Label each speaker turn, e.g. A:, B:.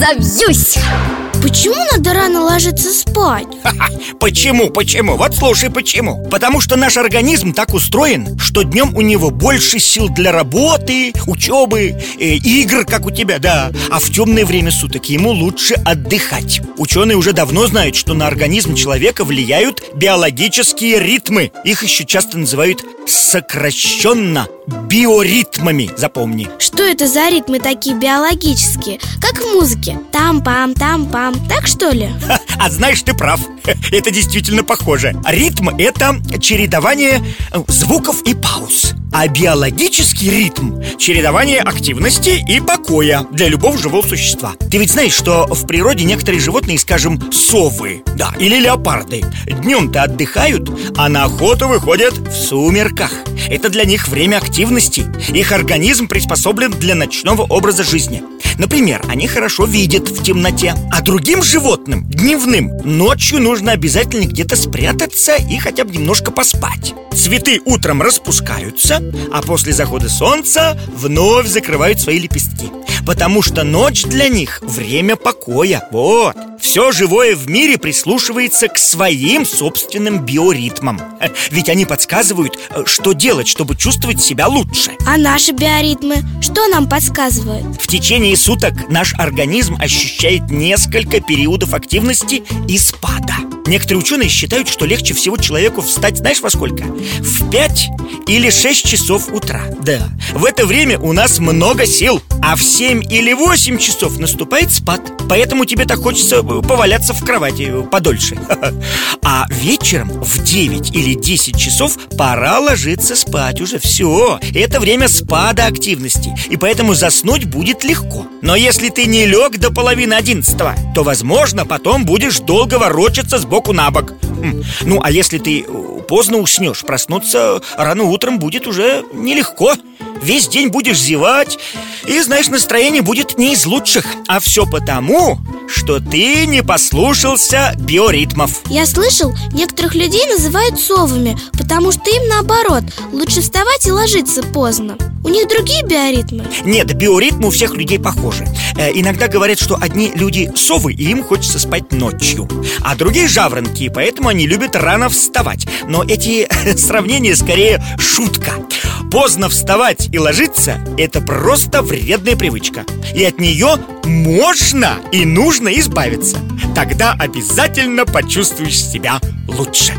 A: разобьюсь.
B: Почему надо рано ложиться спать?
C: Почему, почему? Вот слушай, почему. Потому что наш организм так устроен, что днем у него больше сил для работы, учебы, э, игр, как у тебя, да. А в темное время суток ему лучше отдыхать. Ученые уже давно знают, что на организм человека влияют биологические ритмы. Их еще часто называют сокращенно биоритмами, запомни.
B: Что это за ритмы такие биологические? Как в музыке. Там-пам, там-пам, так что ли?
C: А знаешь, ты прав. Это действительно похоже. Ритм – это чередование э, звуков и пауз. А биологический ритм – чередование активности и покоя для любого живого существа. Ты ведь знаешь, что в природе некоторые животные, скажем, совы, да, или леопарды Днем-то отдыхают, а на охоту выходят в сумерках Это для них время активности. Их организм приспособлен для ночного образа жизни. Например, они хорошо видят в темноте А другим животным, дневным, ночью нужно обязательно где-то спрятаться и хотя бы немножко поспать Цветы утром распускаются, а после захода солнца вновь закрывают свои лепестки. Потому что ночь для них – время покоя. Вот все живое в мире прислушивается к своим собственным биоритмам. Ведь они подсказывают, э, что делать, чтобы чувствовать себя лучше.
B: А наши биоритмы что нам подсказывают?
C: В течение суток наш организм ощущает несколько периодов активности и спада Некоторые ученые считают, что легче всего человеку встать, знаешь, во сколько? В 5 или 6 часов утра. Да, в это время у нас много сил А в 7 или 8 часов наступает спад Поэтому тебе так хочется э, поваляться в кровати э, подольше. А вечером в 9 или 10 часов пора ложиться спать уже. Все, это время спада активности И поэтому заснуть будет легко. Но если ты не лег до половины одиннадцатого То, возможно, потом будешь долго ворочаться с боку на бок. Хм. Ну, а если ты э, поздно уснешь, проснуться рано утром будет уже нелегко Весь день будешь зевать И, знаешь, настроение будет не из лучших. А все потому, что ты не послушался биоритмов.
B: Я слышал, некоторых людей называют совами Потому что им наоборот Лучше вставать и ложиться поздно. У них другие биоритмы?
C: Нет, биоритмы у всех людей похожи. Э, Иногда говорят, что одни люди совы И им хочется спать ночью А другие жаворонки, поэтому они любят рано вставать. Но эти сравнения скорее шутка. Поздно вставать и ложиться – это просто вредная привычка. И от нее можно и нужно избавиться. Тогда обязательно почувствуешь себя лучше